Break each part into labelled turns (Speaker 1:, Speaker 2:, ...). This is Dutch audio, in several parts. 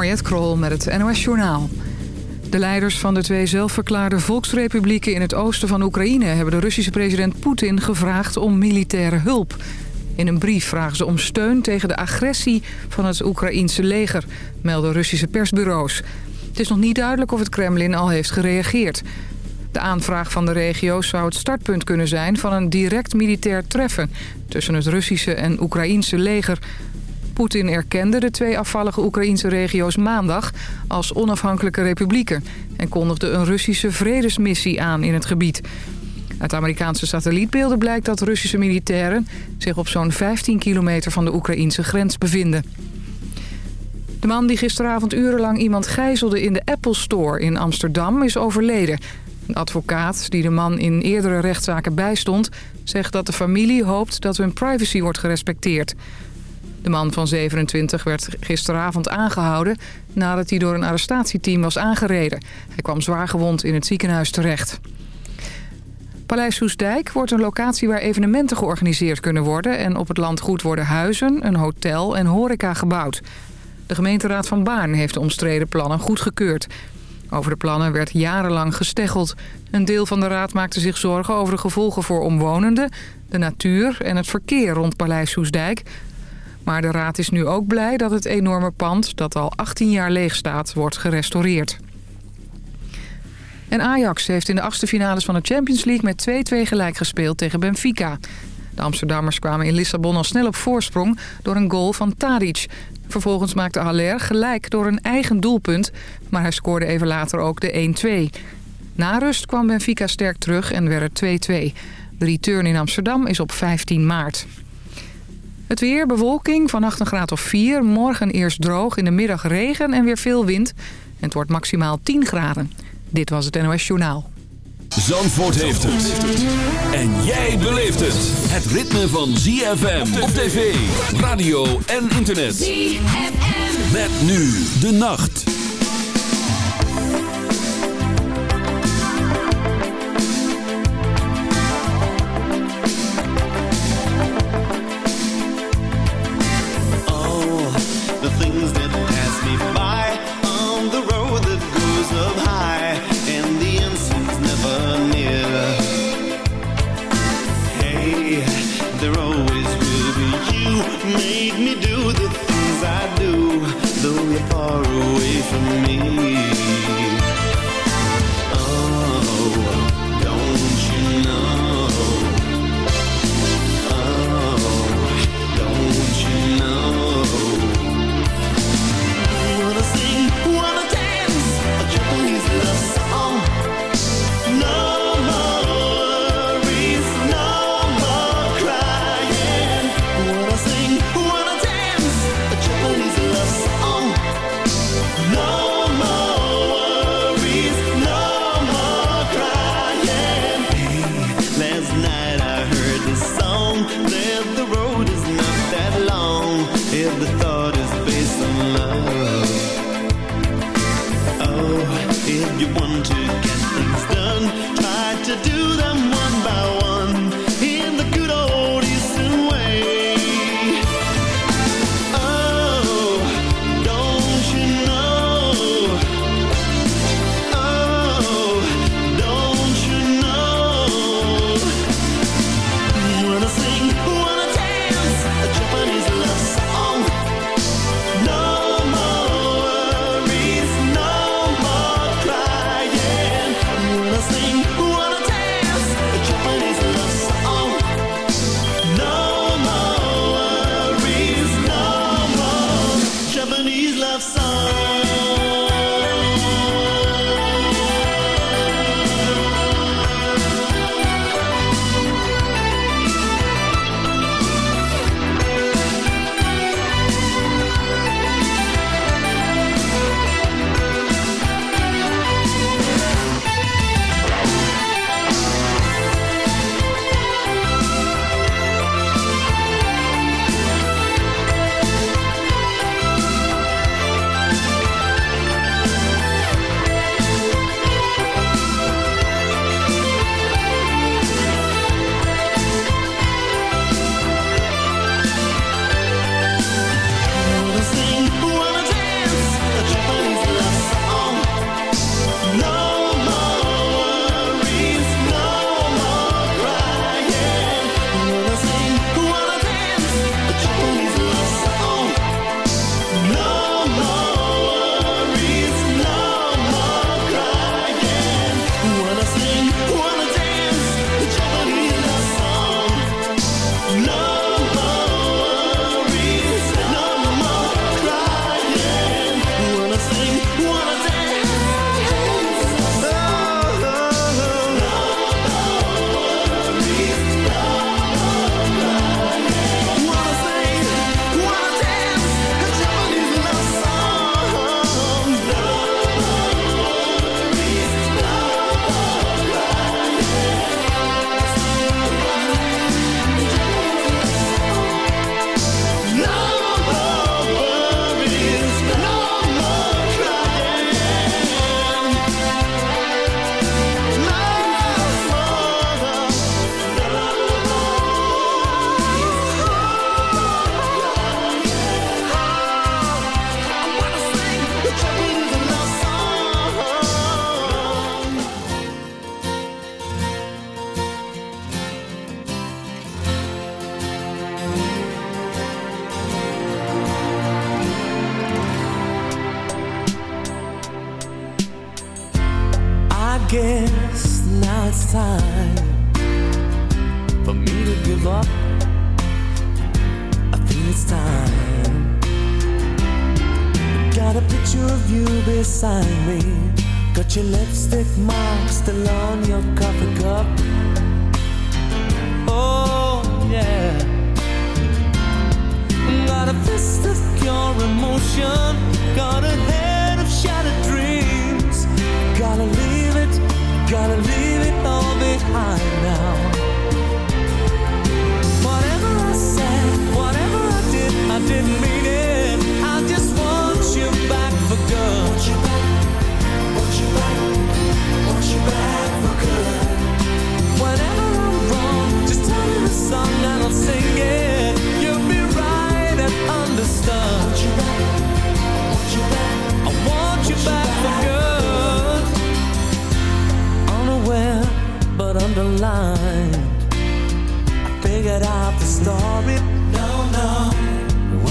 Speaker 1: Mariette met het NOS Journaal. De leiders van de twee zelfverklaarde volksrepublieken in het oosten van Oekraïne... hebben de Russische president Poetin gevraagd om militaire hulp. In een brief vragen ze om steun tegen de agressie van het Oekraïense leger... melden Russische persbureaus. Het is nog niet duidelijk of het Kremlin al heeft gereageerd. De aanvraag van de regio's zou het startpunt kunnen zijn van een direct militair treffen... tussen het Russische en Oekraïense leger... Poetin erkende de twee afvallige Oekraïnse regio's maandag als onafhankelijke republieken... en kondigde een Russische vredesmissie aan in het gebied. Uit Amerikaanse satellietbeelden blijkt dat Russische militairen... zich op zo'n 15 kilometer van de Oekraïnse grens bevinden. De man die gisteravond urenlang iemand gijzelde in de Apple Store in Amsterdam is overleden. Een advocaat die de man in eerdere rechtszaken bijstond... zegt dat de familie hoopt dat hun privacy wordt gerespecteerd. De man van 27 werd gisteravond aangehouden nadat hij door een arrestatieteam was aangereden. Hij kwam zwaargewond in het ziekenhuis terecht. Paleis Soesdijk wordt een locatie waar evenementen georganiseerd kunnen worden... en op het landgoed worden huizen, een hotel en horeca gebouwd. De gemeenteraad van Baarn heeft de omstreden plannen goedgekeurd. Over de plannen werd jarenlang gesteggeld. Een deel van de raad maakte zich zorgen over de gevolgen voor omwonenden... de natuur en het verkeer rond Paleis Soesdijk... Maar de raad is nu ook blij dat het enorme pand, dat al 18 jaar leeg staat, wordt gerestaureerd. En Ajax heeft in de achtste finales van de Champions League met 2-2 gelijk gespeeld tegen Benfica. De Amsterdammers kwamen in Lissabon al snel op voorsprong door een goal van Tadic. Vervolgens maakte Haller gelijk door een eigen doelpunt, maar hij scoorde even later ook de 1-2. Na rust kwam Benfica sterk terug en werd het 2-2. De return in Amsterdam is op 15 maart. Het weer, bewolking, vannacht een graad of 4. Morgen eerst droog, in de middag regen en weer veel wind. En het wordt maximaal 10 graden. Dit was het NOS Journaal.
Speaker 2: Zandvoort heeft het. En jij beleeft het. Het ritme van ZFM op tv, radio en internet. ZFM. Met nu de nacht.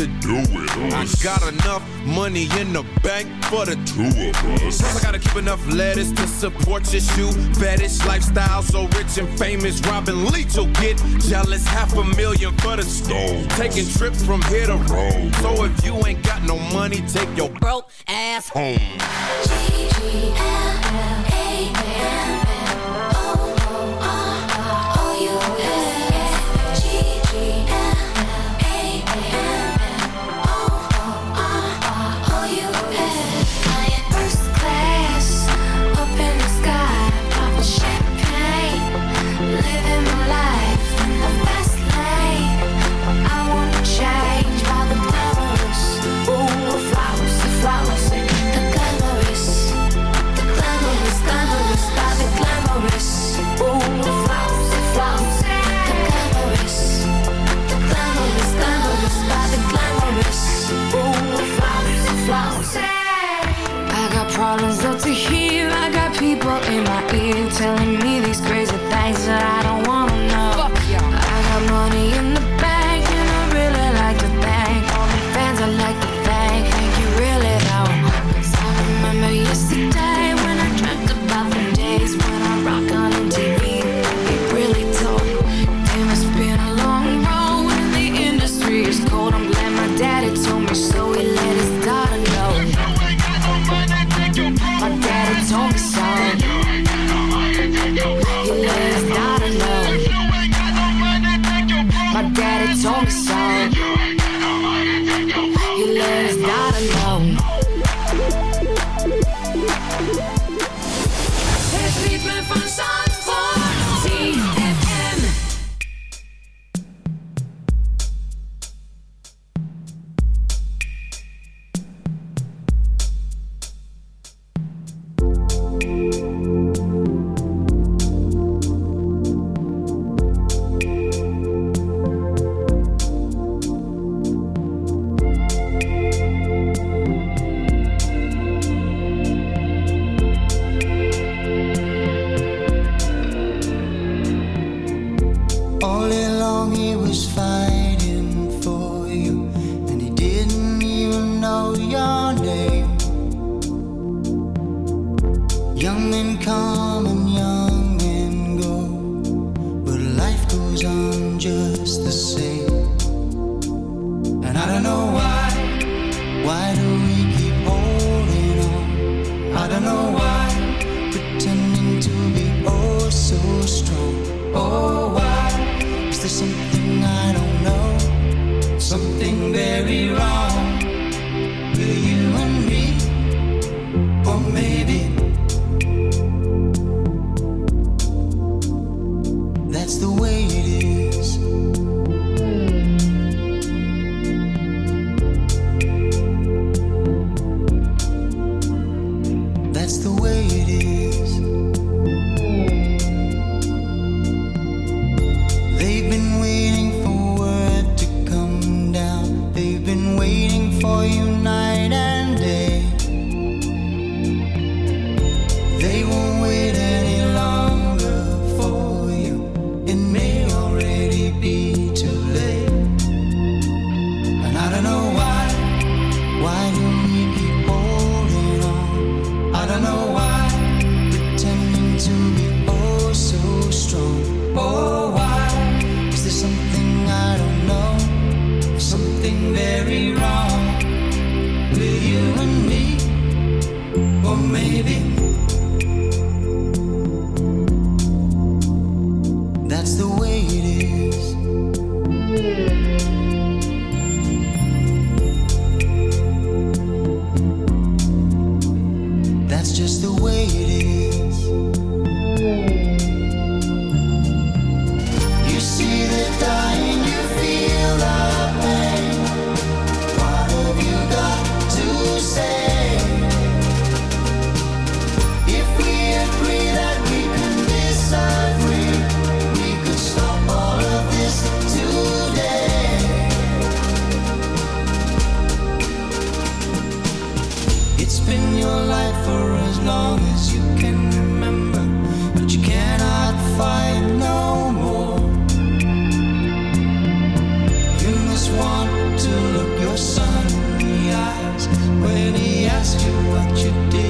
Speaker 3: to do it. I got
Speaker 4: enough money in the bank for the two of us. Plus, I gotta keep enough lettuce to support your shoe. Fetish lifestyle, so rich and famous. Robin Leach will get jealous. Half a million for the stove. Taking trips from here to Rome. So if you ain't got no money, take your broke ass home.
Speaker 5: G-G-L-L. Want to look your son in the eyes when he asks you what you did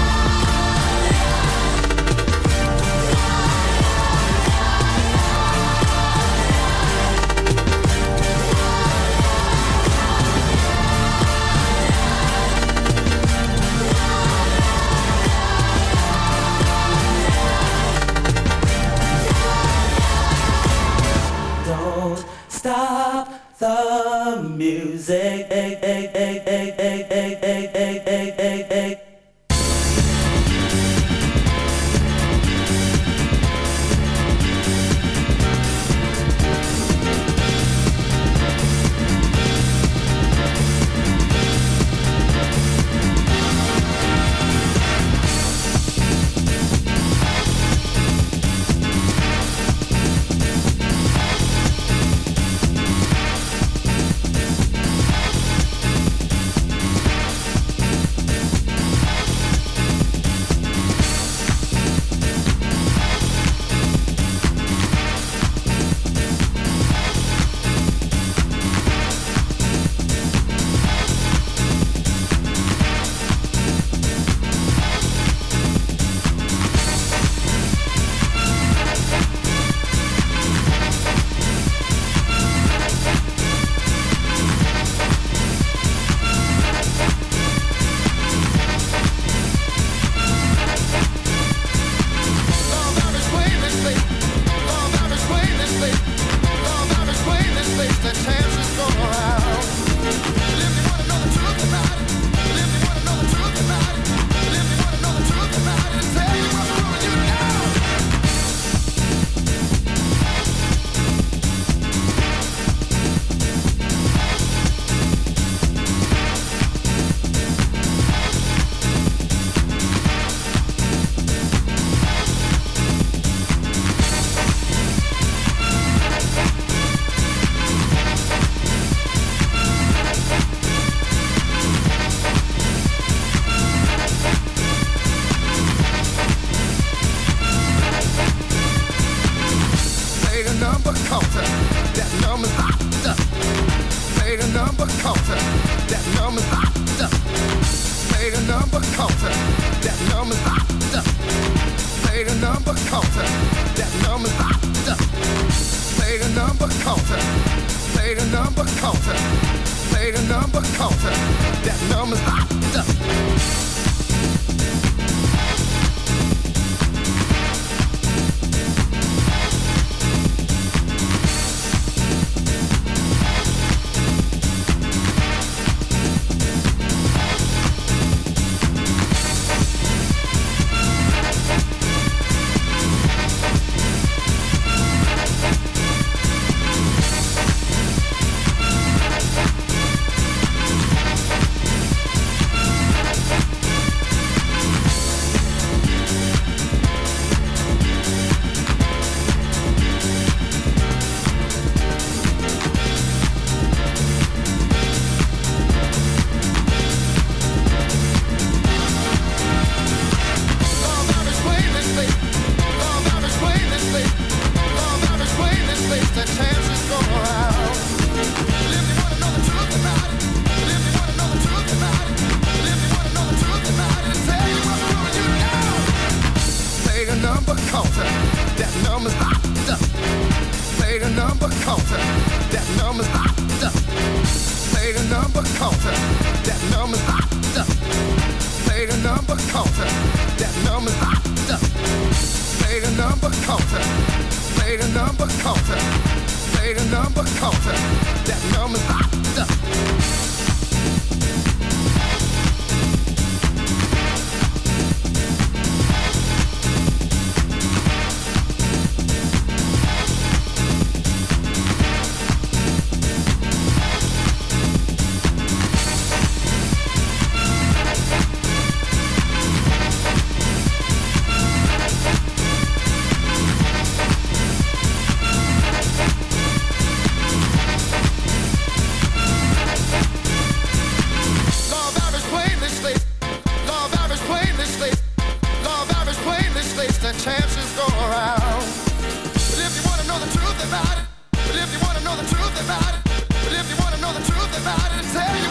Speaker 6: the truth about it. And tell you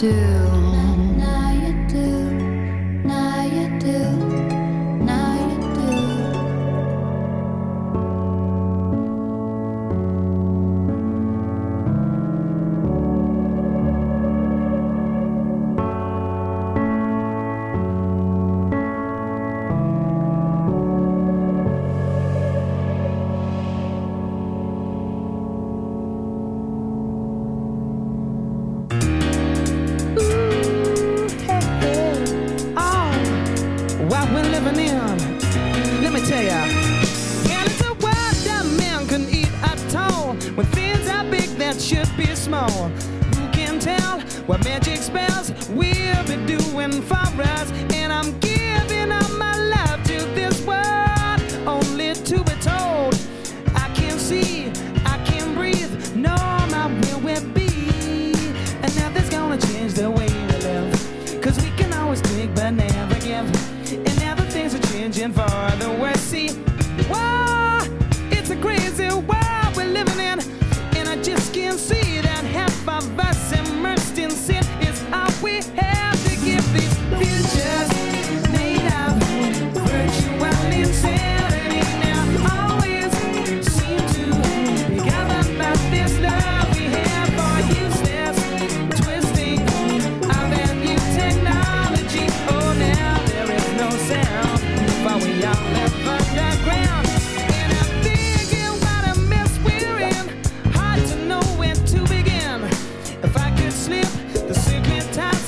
Speaker 3: do.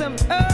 Speaker 3: some earth.
Speaker 6: Oh.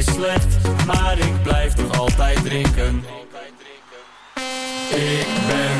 Speaker 6: is
Speaker 7: slecht, maar ik blijf nog altijd drinken. Ik ben